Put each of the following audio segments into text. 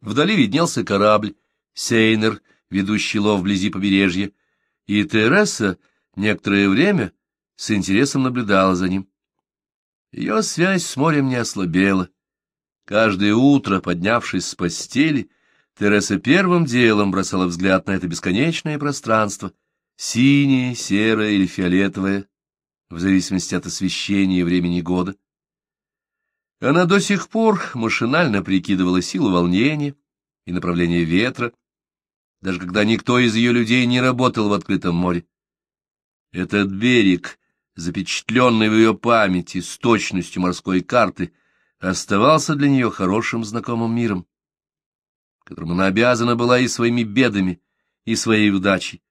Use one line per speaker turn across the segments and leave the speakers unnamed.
Вдали виднелся корабль, сейнер, ведущий лов вблизи побережья, и Тереса некоторое время с интересом наблюдала за ним. Ее связь с морем не ослабела. Каждое утро, поднявшись с постели, Тереса первым делом бросала взгляд на это бесконечное пространство, синее, серое или фиолетовое, в зависимости от освещения и времени года. Она до сих пор машинально прикидывала силу волнения и направление ветра, даже когда никто из ее людей не работал в открытом море. Этот берег, запечатленный в ее памяти с точностью морской карты, оставался для нее хорошим знакомым миром, которым она обязана была и своими бедами, и своей удачей.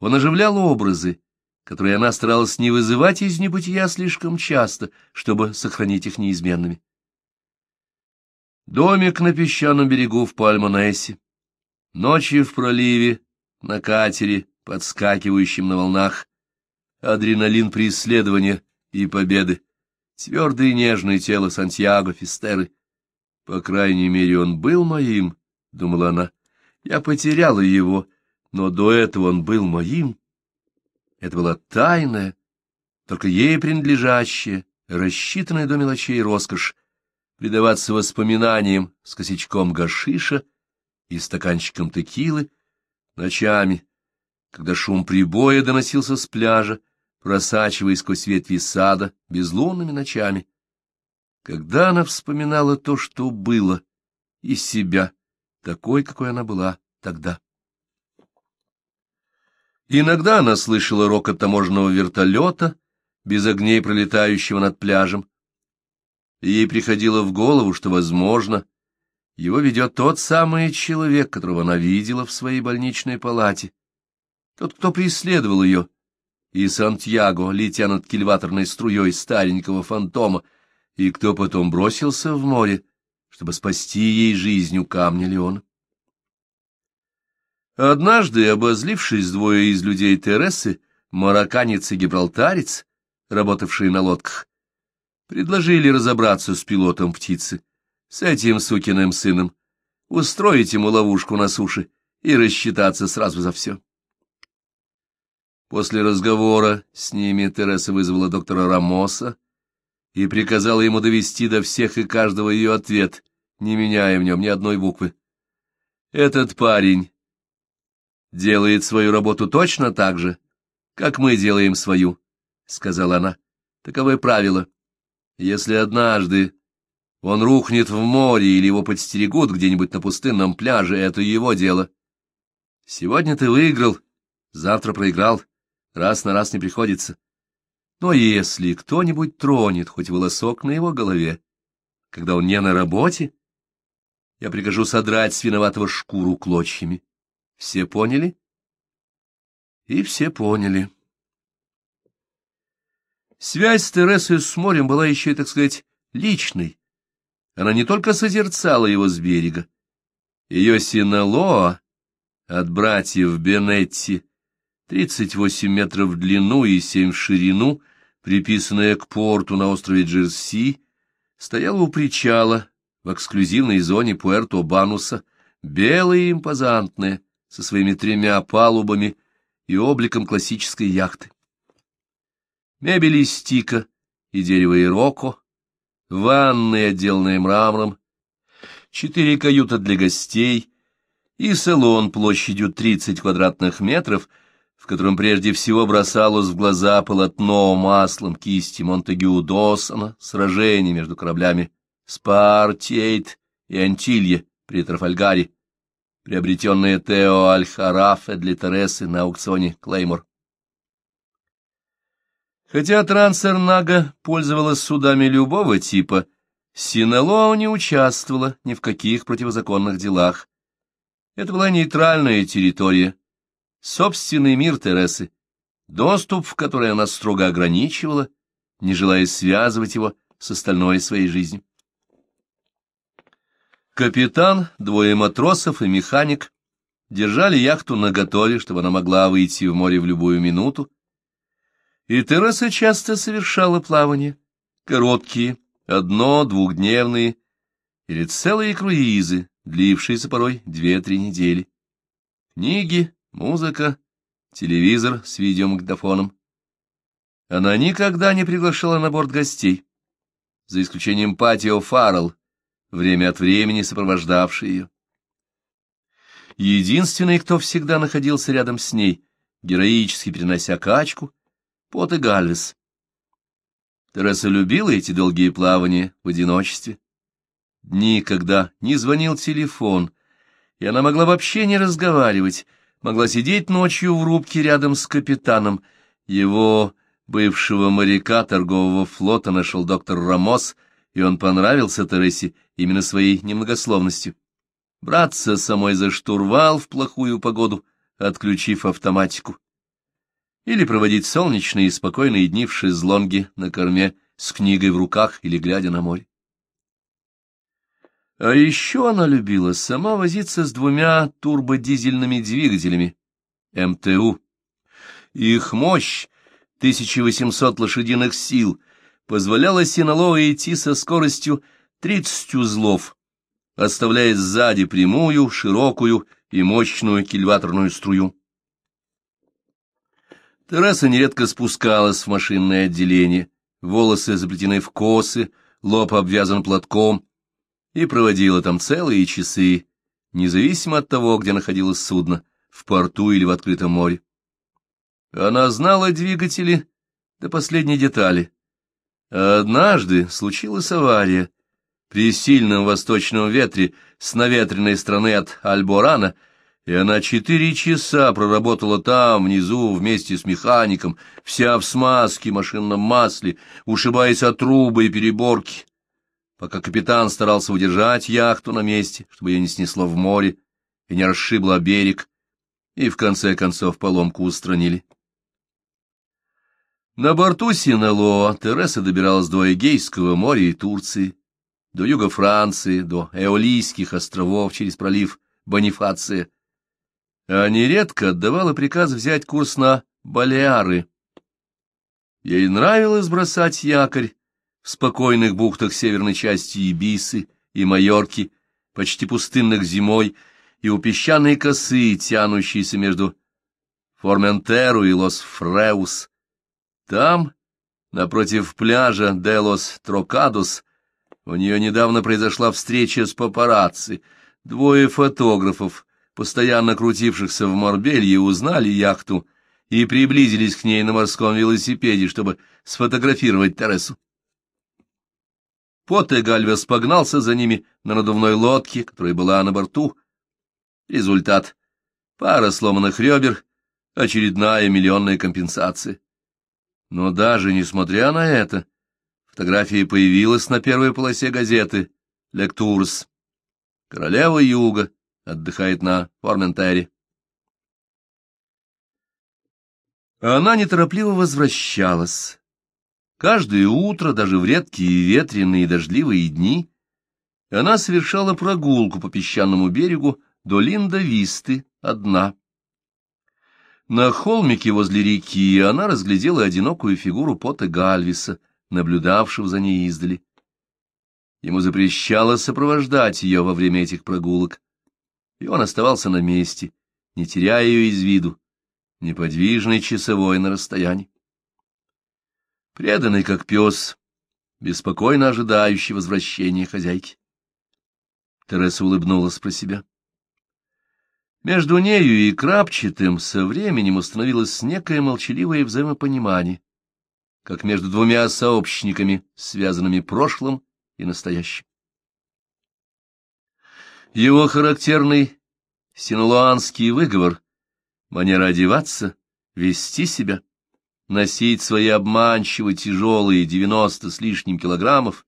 Он оживлял образы, которые она старалась не вызывать из небытия слишком часто, чтобы сохранить их неизменными. Домик на песчаном берегу в Пальмонессе, ночью в проливе, на катере, подскакивающем на волнах, адреналин преследования и победы, твердое и нежное тело Сантьяго Фистеры. По крайней мере, он был моим, — думала она. Я потеряла его, но до этого он был моим. Это была тайная, только ей принадлежащая, рассчитанная до мелочей роскошь, предаваться воспоминаниям с косячком гашиша и стаканчиком текилы ночами, когда шум прибоя доносился с пляжа, просачиваясь сквозь ветви сада безлунными ночами. Когда она вспоминала то, что было, и себя, такой, какой она была тогда. Иногда она слышала рокот таможенного вертолета, без огней пролетающего над пляжем. И ей приходило в голову, что, возможно, его ведет тот самый человек, которого она видела в своей больничной палате, тот, кто преследовал ее, и Сантьяго, летя над кильваторной струей старенького фантома, и кто потом бросился в море, чтобы спасти ей жизнь у камня Леона. Однажды, обозлившись двое из людей Тересы, марокканец и гибралтарец, работавшие на лодках, предложили разобраться с пилотом птицы, с этим сукиным сыном, устроить ему ловушку на суше и рассчитаться сразу за все. После разговора с ними Тереса вызвала доктора Рамоса и приказала ему довести до всех и каждого ее ответ, не меняя в нем ни одной буквы. Этот парень делает свою работу точно так же, как мы делаем свою, — сказала она. Таковы правила. Если однажды он рухнет в море или его подстерегут где-нибудь на пустынном пляже, это его дело. Сегодня ты выиграл, завтра проиграл раз на раз не приходится. Но если кто-нибудь тронет хоть волосок на его голове, когда он не на работе, я прикажу содрать с виноватого шкуру клочьями. Все поняли? И все поняли. Связь с Тересой с морем была еще так сказать, личной. Она не только созерцала его с берега. Ее Синалоа от братьев Бенетти 38 метров в длину и 7 в ширину, приписанная к порту на острове Джерси, стояла у причала в эксклюзивной зоне Пуэрто-Бануса, белая и импозантная, со своими тремя палубами и обликом классической яхты. Мебель из стика и дерева ироко, ванны, отделанные мрамором, четыре каюты для гостей и салон площадью 30 квадратных метров — в котором прежде всего бросалось в глаза полотно маслом кисти Монтегю Доссона, сражение между кораблями Спартейт и Антилье при Трафальгаре, приобретенное Тео Аль-Харафе для Тересы на аукционе Клеймор. Хотя Трансернага пользовалась судами любого типа, Синелоа не участвовала ни в каких противозаконных делах. Это была нейтральная территория, собственный мир Тересы, доступ в который она строго ограничивала, не желая связывать его с остальной своей жизнью. Капитан, двое матросов и механик держали яхту наготове, чтобы она могла выйти в море в любую минуту, и Тереса часто совершала плавания, короткие, одно-двухдневные, или целые круизы длившиеся порой две-три недели. Книги, музыка, телевизор с видеомагнитофоном. Она никогда не приглашала на борт гостей, за исключением Патио Фаррелл, время от времени сопровождавший ее. Единственный, кто всегда находился рядом с ней, героически перенося качку, Пот и Гальвес. Тереса любила эти долгие плавания в одиночестве. Дни, когда не звонил телефон, и она могла вообще не разговаривать, могла сидеть ночью в рубке рядом с капитаном. Его бывшего моряка торгового флота нашел доктор Рамос, и он понравился Тересе именно своей немногословностью. Браться самой за штурвал в плохую погоду, отключив автоматику или проводить солнечные и спокойные дни в шезлонге на корме с книгой в руках или глядя на море. А еще она любила сама возиться с двумя турбодизельными двигателями МТУ. Их мощь, 1800 лошадиных сил, позволяла Синалова идти со скоростью 30 узлов, оставляя сзади прямую, широкую и мощную кильваторную струю. Тераса нередко спускалась в машинное отделение, волосы заплетены в косы, лоб обвязан платком, и проводила там целые часы, независимо от того, где находилось судно, в порту или в открытом море. Она знала двигатели до последней детали. Однажды случилась авария. При сильном восточном ветре с наветренной стороны от Альборана — и она четыре часа проработала там, внизу, вместе с механиком, вся в смазке, машинном масле, ушибаясь от трубы и переборки, пока капитан старался удержать яхту на месте, чтобы ее не снесло в море и не расшибло берег, и в конце концов поломку устранили. На борту Синалоа Тереса добиралась до Эгейского моря и Турции, до юга Франции, до Эолийских островов через пролив Бонифация, а нередко отдавала приказ взять курс на Балеары. Ей нравилось бросать якорь в спокойных бухтах северной части Ибисы и Майорки, почти пустынных зимой, и у песчаной косы, тянущейся между Форментеру и Лос-Фреус. Там, напротив пляжа Делос Трокадус, у нее недавно произошла встреча с папарацци, двое фотографов, постоянно крутившихся в Морбелье, узнали яхту и приблизились к ней на морском велосипеде, чтобы сфотографировать Тересу. Поте Гальвес погнался за ними на надувной лодке, которая была на борту. Результат — пара сломанных ребер, очередная миллионная компенсация. Но даже несмотря на это, фотография появилась на первой полосе газеты «Лектурс». Королева Юга отдыхает на Форментере. Она неторопливо возвращалась. Каждое утро, даже в редкие ветреные и дождливые дни, она совершала прогулку по песчаному берегу до Линда-Висты одна. На холмике возле реки она разглядела одинокую фигуру Пота Гальвиса, наблюдавшего за ней издали. Ему запрещалось сопровождать ее во время этих прогулок, и он оставался на месте, не теряя ее из виду, неподвижный часовой на расстоянии. Преданный как пес, беспокойно ожидающий возвращения хозяйки. Тереса улыбнулась про себя. Между нею и Крапчатым со временем установилось некое молчаливое взаимопонимание, как между двумя сообщниками, связанными прошлым и настоящим. Его характерный синолуанский выговор, манера одеваться, вести себя, носить свои обманчиво тяжелые девяносто с лишним килограммов,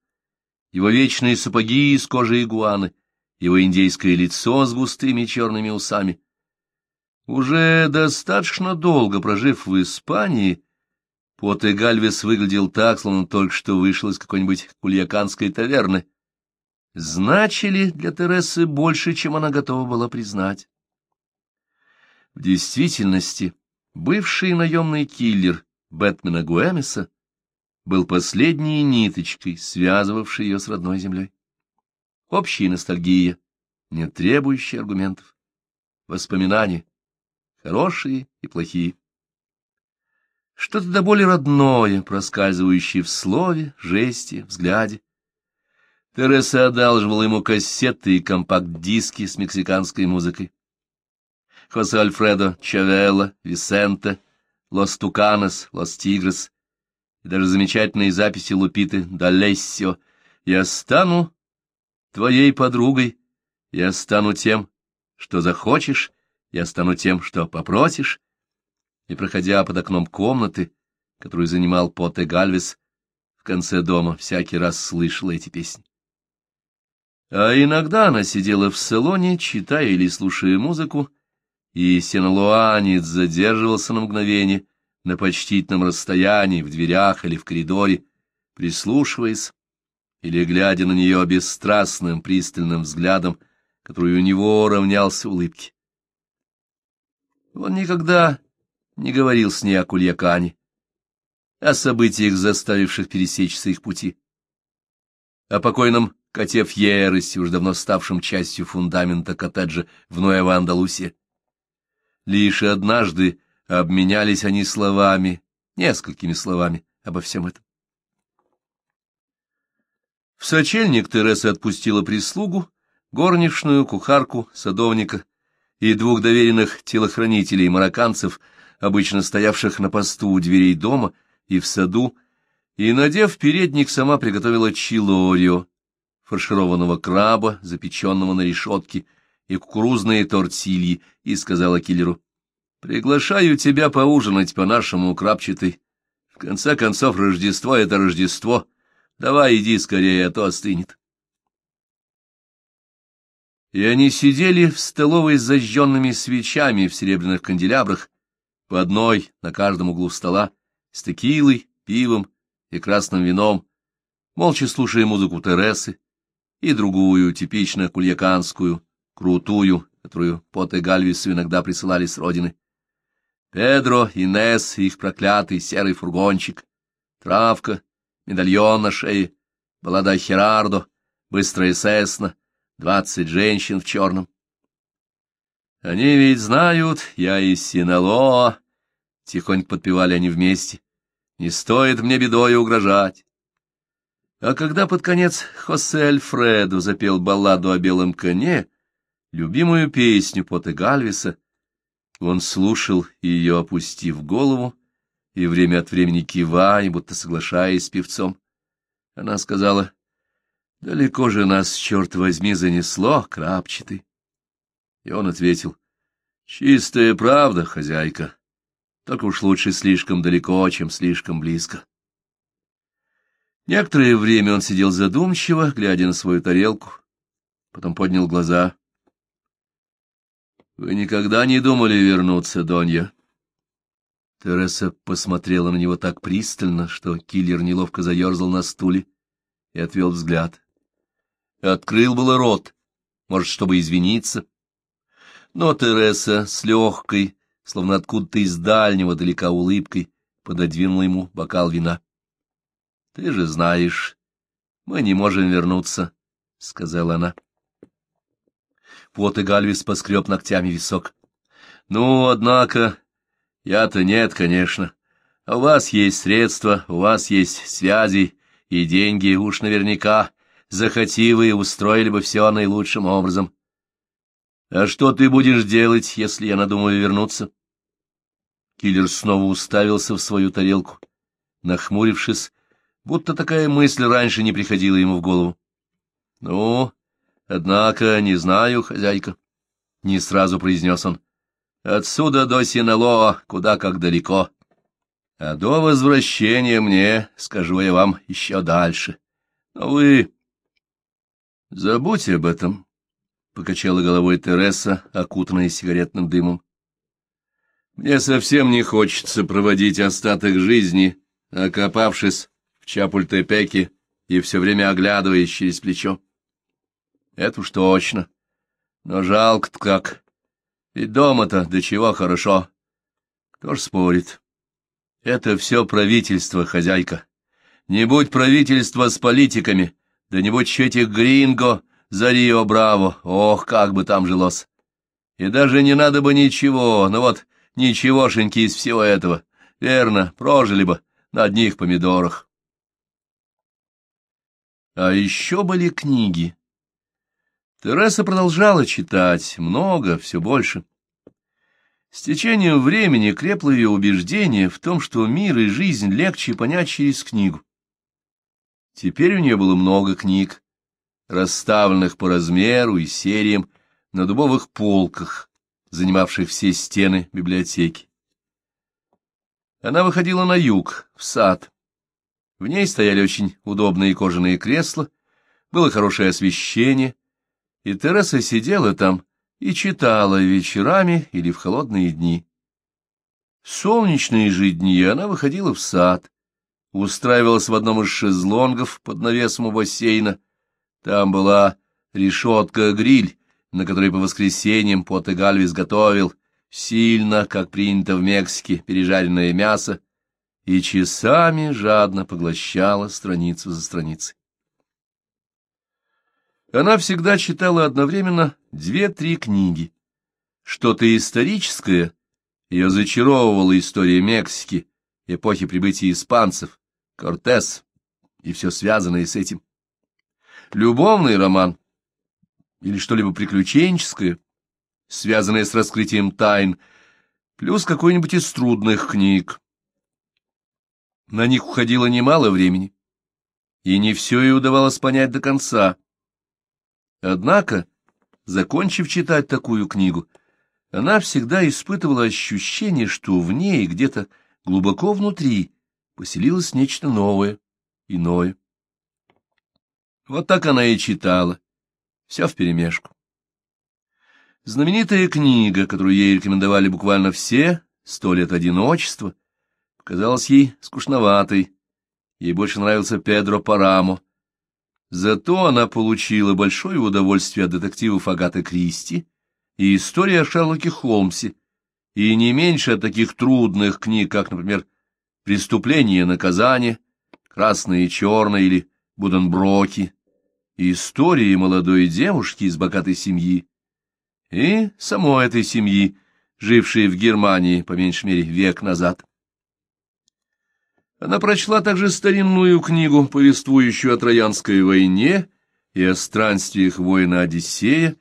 его вечные сапоги из кожи игуаны, его индейское лицо с густыми черными усами. Уже достаточно долго прожив в Испании, Поте Гальвес выглядел так, словно только что вышел из какой-нибудь кульяканской таверны, значили для Тересы больше, чем она готова была признать. В действительности, бывший наемный киллер Бэтмена Гуэмеса был последней ниточкой, связывавшей ее с родной землей. Общая ностальгия, не требующие аргументов. Воспоминания, хорошие и плохие. Что-то до более родное, проскальзывающее в слове, жесте, взгляде. Тереса одалживала ему кассеты и компакт-диски с мексиканской музыкой. Хосе Альфредо Чавелла, Висенте, Лос Туканес, Лос Тигрес и даже замечательные записи Лупиты Далессио. «Я стану твоей подругой, я стану тем, что захочешь, я стану тем, что попросишь». И, проходя под окном комнаты, которую занимал Поте Гальвес, в конце дома всякий раз слышала эти песни. А иногда она сидела в салоне, читая или слушая музыку, и синолуанец задерживался на мгновение на почтительном расстоянии, в дверях или в коридоре, прислушиваясь или глядя на нее бесстрастным пристальным взглядом, который у него равнялся улыбке. Он никогда не говорил с ней о Кульякане, о событиях, заставивших пересечься их пути, о покойном коте Фьересе, уж давно ставшем частью фундамента коттеджа в Нуэва-Андалусе. Лишь однажды обменялись они словами, несколькими словами обо всем этом. В сочельник Тереса отпустила прислугу, горничную, кухарку, садовника и двух доверенных телохранителей-марокканцев, обычно стоявших на посту у дверей дома и в саду, и, надев передник, сама приготовила чилорио, фаршированного краба, запеченного на решетке, и кукурузные тортильи, и сказала киллеру, «Приглашаю тебя поужинать по-нашему, крапчатый. В конце концов, Рождество — это Рождество. Давай иди скорее, а то остынет». И они сидели в столовой с зажженными свечами в серебряных канделябрах, по одной на каждом углу стола, с текилой, пивом и красным вином, молча слушая музыку Тересы и другую, типично кульяканскую, крутую, которую Пот и Гальвису иногда присылали с родины. Педро, Инес их проклятый серый фургончик, травка, медальон на шее, баллада Херардо, быстрая сесна, двадцать женщин в черном. Они ведь знают, я из Синалоа, — тихонько подпевали они вместе. Не стоит мне бедой угрожать. А когда под конец Хосе Альфредо запел балладу о белом коне, любимую песню Поте Гальвиса, он слушал ее, опустив голову, и время от времени кивая, будто соглашаясь с певцом. Она сказала, «Далеко же нас, черт возьми, занесло, крапчатый». И он ответил, «Чистая правда, хозяйка, только уж лучше слишком далеко, чем слишком близко». Некоторое время он сидел задумчиво, глядя на свою тарелку, потом поднял глаза — вы никогда не думали вернуться, Донья? Тереса посмотрела на него так пристально, что киллер неловко заерзал на стуле и отвел взгляд. Открыл было рот, может, чтобы извиниться. Но Тереса с легкой, словно откуда-то из дальнего далека улыбкой, пододвинула ему бокал вина. — Ты же знаешь, мы не можем вернуться, — сказала она. Вот и Гальвис поскреб ногтями висок. — Ну, однако, я-то нет, конечно. А у вас есть средства, у вас есть связи и деньги, уж наверняка. Захоти вы, устроили бы все наилучшим образом. А что ты будешь делать, если я надумаю вернуться? Киллер снова уставился в свою тарелку, нахмурившись, будто такая мысль раньше не приходила ему в голову. — Ну, Однако, не знаю, хозяйка, — не сразу произнес он. Отсюда до Синалоа куда как далеко. А до возвращения мне, скажу я вам, еще дальше. Но вы... Забудьте об этом, — покачала головой Тереса, окутанная сигаретным дымом. Мне совсем не хочется проводить остаток жизни, окопавшись Чапультепеке и все время оглядываясь через плечо. Это уж точно. Но жалко-то как. Ведь дома-то до чего хорошо. Кто ж спорит? Это все правительство, хозяйка. Не будь правительства с политиками, да не будь этих гринго, за Рио Браво, ох, как бы там жилось! И даже не надо бы ничего, ну вот ничегошеньки из всего этого. Верно, прожили бы на одних помидорах. А еще были книги. Тереса продолжала читать, много, все больше. С течением времени крепло ее убеждение в том, что мир и жизнь легче понять через книгу. Теперь у нее было много книг, расставленных по размеру и сериям на дубовых полках, занимавших все стены библиотеки. Она выходила на юг, в сад. В ней стояли очень удобные кожаные кресла, было хорошее освещение, и Тереса сидела там и читала вечерами или в холодные дни. В солнечные же дни она выходила в сад, устраивалась в одном из шезлонгов под навесом у бассейна. Там была решетка-гриль, на которой по воскресеньям Пот Гальвис готовил сильно, как принято в Мексике, пережаренное мясо, и часами жадно поглощала страницу за страницей. Она всегда читала одновременно две-три книги. Что-то историческое, ее зачаровывала история Мексики, эпохи прибытия испанцев, Кортес и все связанное с этим. Любовный роман или что-либо приключенческое, связанное с раскрытием тайн, плюс какой-нибудь из трудных книг. На них уходило немало времени, и не все ей удавалось понять до конца. Однако, закончив читать такую книгу, она всегда испытывала ощущение, что в ней где-то глубоко внутри поселилось нечто новое, иное. Вот так она и читала, все вперемешку. Знаменитая книга, которую ей рекомендовали буквально все, «Сто лет одиночества», казалась ей скучноватой. Ей больше нравился Педро Парамо, Зато она получила большое удовольствие от детективов Агаты Кристи и истории о Шерлоке Холмсе, и не меньше от таких трудных книг, как, например, «Преступление и наказание», «Красное и черное» или «Буденброки», истории молодой девушки из богатой семьи и самой этой семьи, жившей в Германии, по меньшей мере, век назад. Она прочла также старинную книгу, повествующую о Троянской войне и о странствиях воина Одиссея,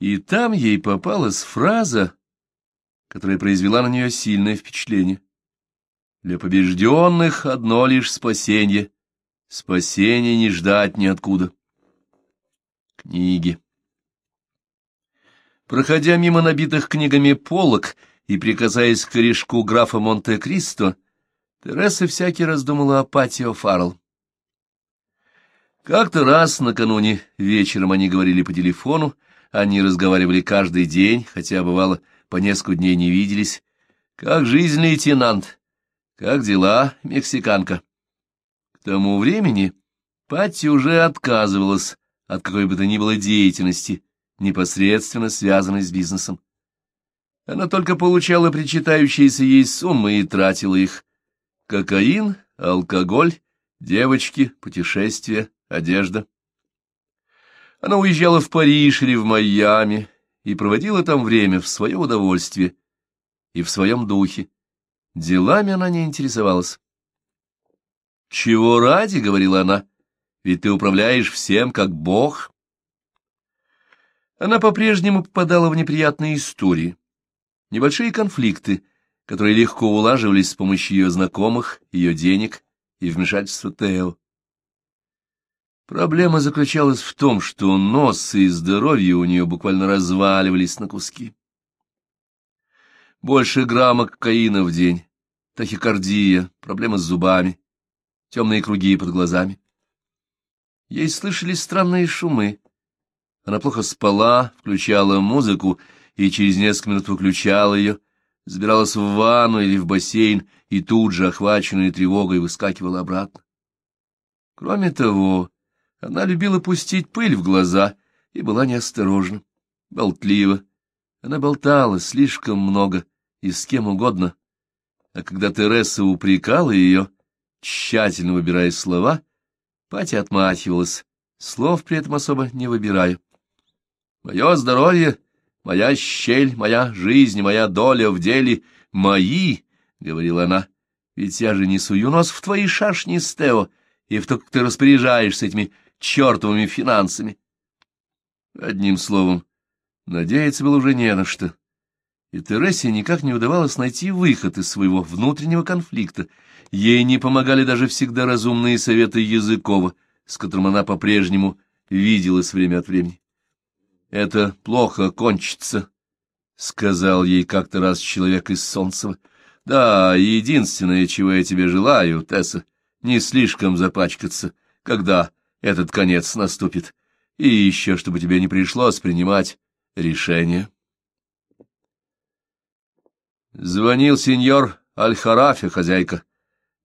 и там ей попалась фраза, которая произвела на нее сильное впечатление. Для побежденных одно лишь спасение, спасение не ждать ниоткуда. Книги. Проходя мимо набитых книгами полок и прикасаясь к корешку графа Монте-Кристо, Тереса всякий раз думала о Патио Фаррелл. Как-то раз накануне вечером они говорили по телефону, они разговаривали каждый день, хотя, бывало, по несколько дней не виделись. «Как жизнь, лейтенант? Как дела, мексиканка?» К тому времени Патти уже отказывалась от какой бы то ни было деятельности, непосредственно связанной с бизнесом. Она только получала причитающиеся ей суммы и тратила их, Кокаин, алкоголь, девочки, путешествия, одежда. Она уезжала в Париж или в Майами и проводила там время в свое удовольствие и в своем духе. Делами она не интересовалась. «Чего ради?» — говорила она. «Ведь ты управляешь всем, как бог». Она по-прежнему попадала в неприятные истории, небольшие конфликты, которые легко улаживались с помощью ее знакомых, ее денег и вмешательства Тео. Проблема заключалась в том, что нос и здоровье у нее буквально разваливались на куски. Больше грамма кокаина в день, тахикардия, проблемы с зубами, темные круги под глазами. Ей слышались странные шумы. Она плохо спала, включала музыку и через несколько минут выключала ее, забиралась в ванну или в бассейн и тут же, охваченная тревогой, выскакивала обратно. Кроме того, она любила пустить пыль в глаза и была неосторожна, болтлива. Она болтала слишком много и с кем угодно, а когда Тереса упрекала ее, тщательно выбирая слова, Патя отмахивалась слов при этом особо не выбирая. Мое здоровье, моя щель, моя жизнь, моя доля в деле мои, — говорила она, — ведь я же не сую нос в твои шашни, Стео, и в то, как ты распоряжаешься этими чертовыми финансами. Одним словом, надеяться было уже не на что. И Тересе никак не удавалось найти выход из своего внутреннего конфликта. Ей не помогали даже всегда разумные советы Языкова, с которым она по-прежнему виделась время от времени. «Это плохо кончится», — сказал ей как-то раз человек из Солнцева. «Да, единственное, чего я тебе желаю, Тесса, не слишком запачкаться, когда этот конец наступит, и еще, чтобы тебе не пришлось принимать решение». Звонил сеньор Аль-Харафи, хозяйка.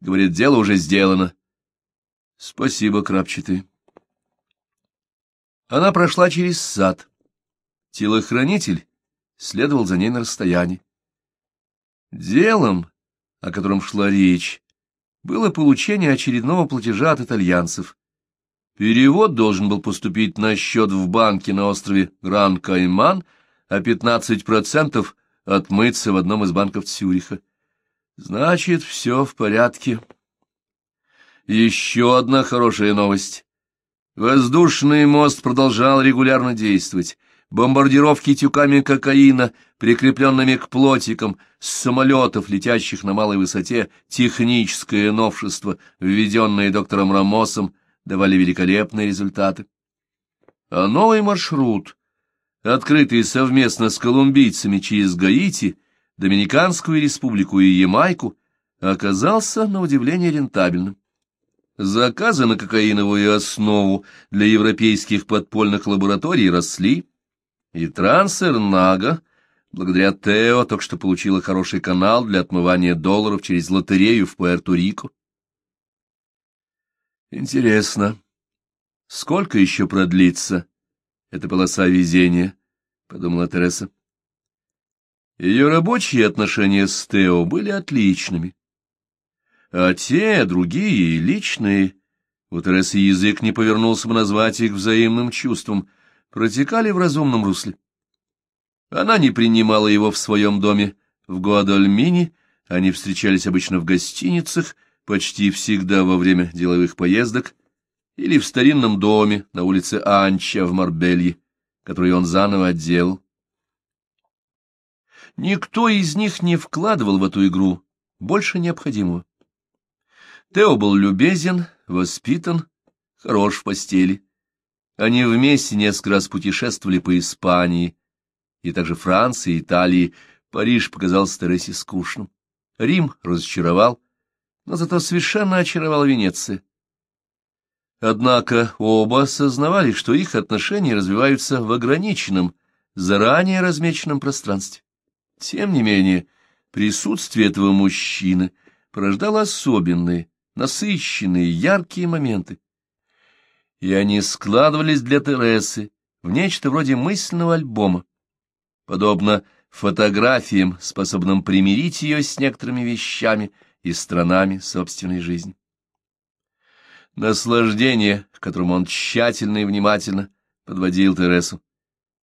Говорит, дело уже сделано. Спасибо, крапчатый. Она прошла через сад. Телохранитель следовал за ней на расстоянии. Делом, о котором шла речь, было получение очередного платежа от итальянцев. Перевод должен был поступить на счет в банке на острове Гран-Кайман, а 15% отмыться в одном из банков Цюриха. Значит, все в порядке. Еще одна хорошая новость. Воздушный мост продолжал регулярно действовать. Бомбардировки тюками кокаина, прикрепленными к плотикам, с самолетов, летящих на малой высоте, техническое новшество, введенное доктором Рамосом, давали великолепные результаты. А новый маршрут, открытый совместно с колумбийцами через Гаити, Доминиканскую республику и Ямайку, оказался, на удивление, рентабельным. Заказы на кокаиновую основу для европейских подпольных лабораторий росли, и Трансернага, благодаря Тео, только что получила хороший канал для отмывания долларов через лотерею в Пуэрто-Рико. Интересно, сколько еще продлится эта полоса везения? — подумала Тереса. Ее рабочие отношения с Тео были отличными а те, другие, личные, у Тересы язык не повернулся бы назвать их взаимным чувством, протекали в разумном русле. Она не принимала его в своем доме в Гуадальмине, они встречались обычно в гостиницах, почти всегда во время деловых поездок, или в старинном доме на улице Анча в Марбелье, который он заново отделал. Никто из них не вкладывал в эту игру больше необходимого. Тео был любезен, воспитан, хорош в постели. Они вместе несколько раз путешествовали по Испании, и также Франции, Италии. Париж показался Тересе скучным. Рим разочаровал, но зато совершенно очаровал Венеция. Однако оба осознавали, что их отношения развиваются в ограниченном, заранее размеченном пространстве. Тем не менее, присутствие этого мужчины порождало особенные, насыщенные, яркие моменты. И они складывались для Тересы в нечто вроде мысленного альбома, подобно фотографиям, способным примирить ее с некоторыми вещами и странами собственной жизни. Наслаждение, к которому он тщательно и внимательно подводил Тересу,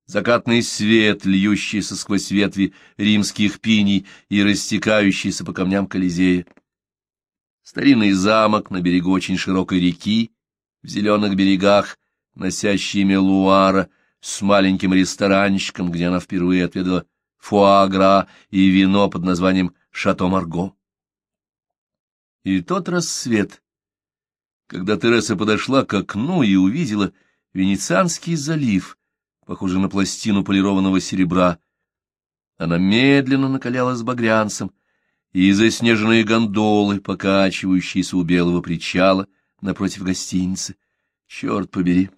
закатный свет, льющийся сквозь ветви римских пиней и растекающийся по камням Колизея, старинный замок на берегу очень широкой реки, в зеленых берегах, носящий имя Луара, с маленьким ресторанчиком, где она впервые отведала фуагра и вино под названием «Шато Марго». И тот рассвет, когда Тереса подошла к окну и увидела Венецианский залив, похожий на пластину полированного серебра, она медленно накалялась багрянцем, и заснеженные гондолы, покачивающиеся у белого причала напротив гостиницы. Черт побери!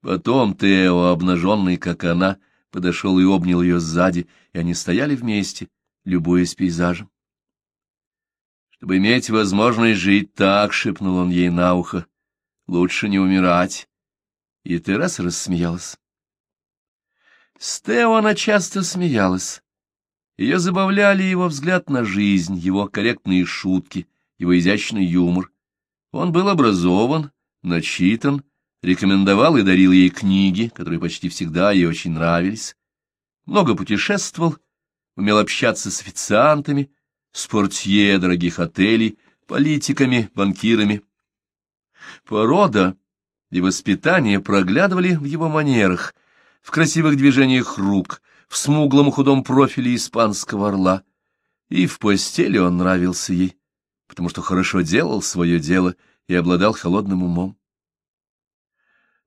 Потом Тео, обнаженный, как она, подошел и обнял ее сзади, и они стояли вместе, любуясь пейзажем. Чтобы иметь возможность жить так, — шепнул он ей на ухо, — лучше не умирать. И Тераса рассмеялась. С Тео она часто смеялась, ее забавляли его взгляд на жизнь, его корректные шутки, его изящный юмор. Он был образован, начитан, рекомендовал и дарил ей книги, которые почти всегда ей очень нравились, много путешествовал, умел общаться с официантами, с дорогих отелей, политиками, банкирами. Порода и воспитание проглядывали в его манерах, в красивых движениях рук, в смуглом худом профиле испанского орла. И в постели он нравился ей, потому что хорошо делал свое дело и обладал холодным умом.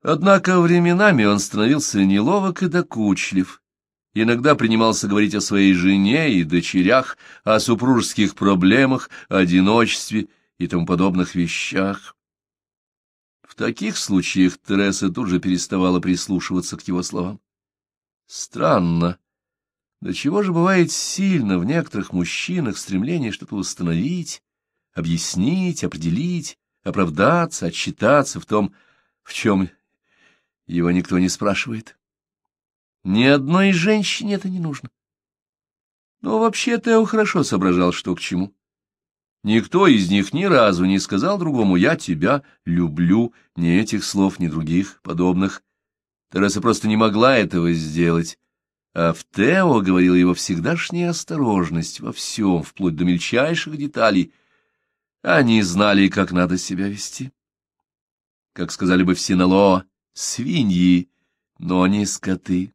Однако временами он становился неловок и докучлив, иногда принимался говорить о своей жене и дочерях, о супружеских проблемах, одиночестве и тому подобных вещах. В таких случаях Тереса тут же переставала прислушиваться к его словам. Странно. До чего же бывает сильно в некоторых мужчинах стремление что-то установить, объяснить, определить, оправдаться, отчитаться в том, в чем его никто не спрашивает. Ни одной женщине это не нужно. Но вообще Тео хорошо соображал, что к чему. Никто из них ни разу не сказал другому «я тебя люблю», ни этих слов, ни других подобных. Тереса просто не могла этого сделать. А в Тео говорила его всегдашняя осторожность во всем, вплоть до мельчайших деталей. Они знали, как надо себя вести. Как сказали бы в Синалоо, свиньи, но не скоты.